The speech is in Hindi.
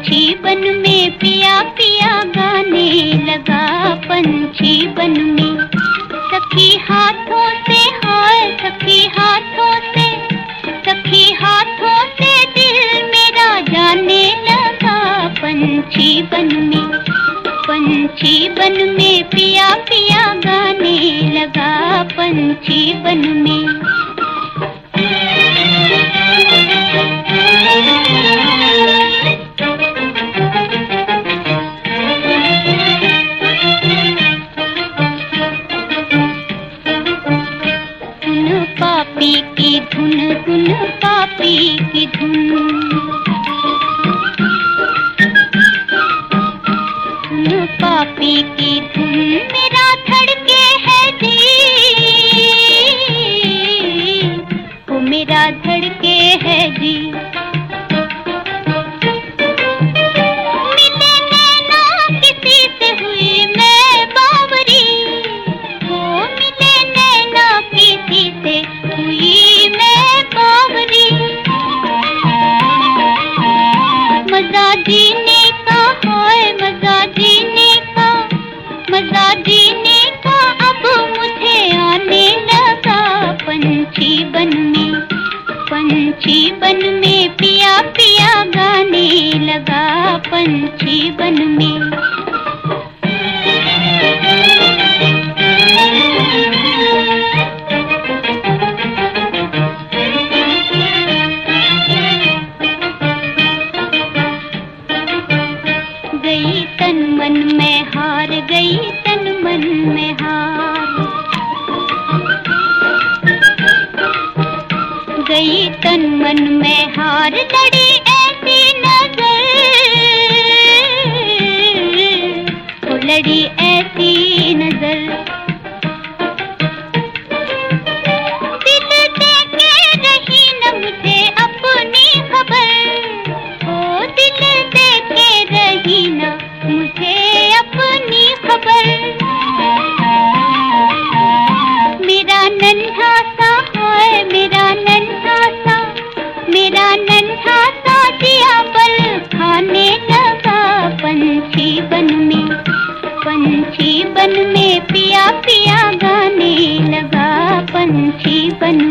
पंछी बन में पिया पिया गाने लगा पंछी बन में। सखी हाथों से हाय, सखी हाथों से, सखी हाथों से दिल मेरा जाने लगा पंछी बन में। पंछी बन में पिया पिया गाने लगा पंछी बन में। पापी की धुन धुन पापी की धुन। पापी की धुन मेरा धड़के है जी। ओ मेरा धड़के है जी। मज़ा जीने का है मज़ा जीने का, मज़ा जीने का। अब मुझे आने लगा पंछी बन में, पंछी बन में, पिया पिया गाने लगा पंछी बन में। गई, तन मन में हार गई, तन मन में हार। गई, तन मन में हार, लड़ी ऐसी नज़र। लड़ी ऐसी नज़र। दिल दे पंछी बन